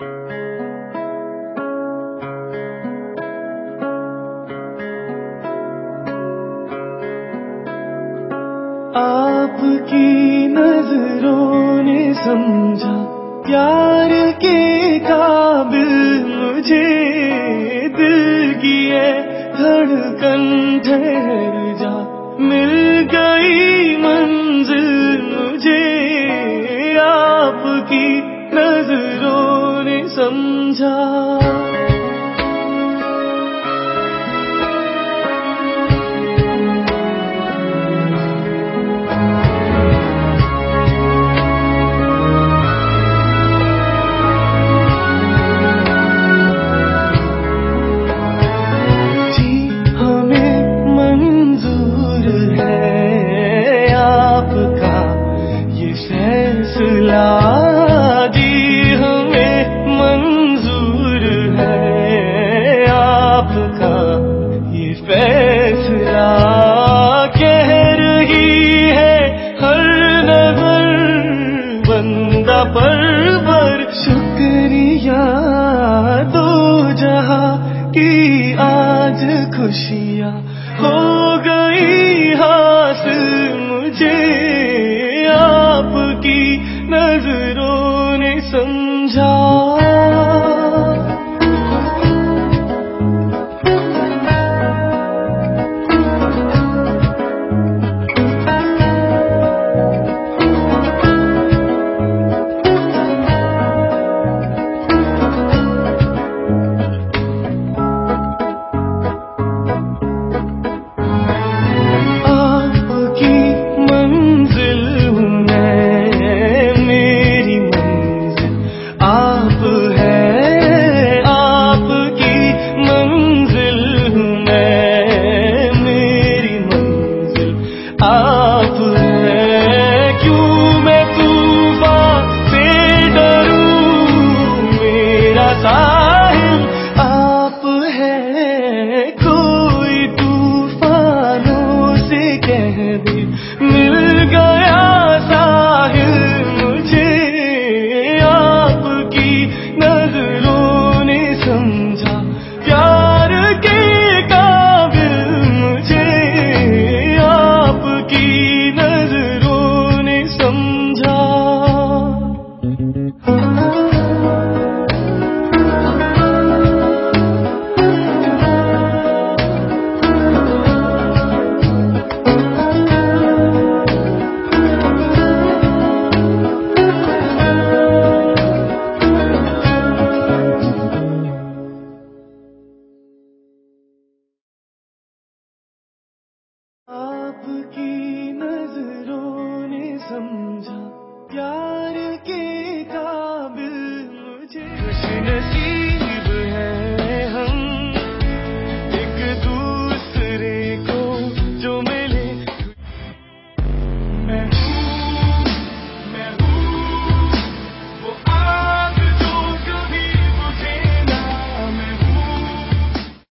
आपकी नज़रों ने समझा, प्यार के काबिल मुझे दिल की है धड़कन ठहर जा। मिल गई मंजिल मुझे, आपकी नज़रों ने समझा खुशियाँ हो गई हासिल मुझे आपकी नज़रों ने समझा आपकी नज़रों ने समझा प्यार के काबिल मुझे।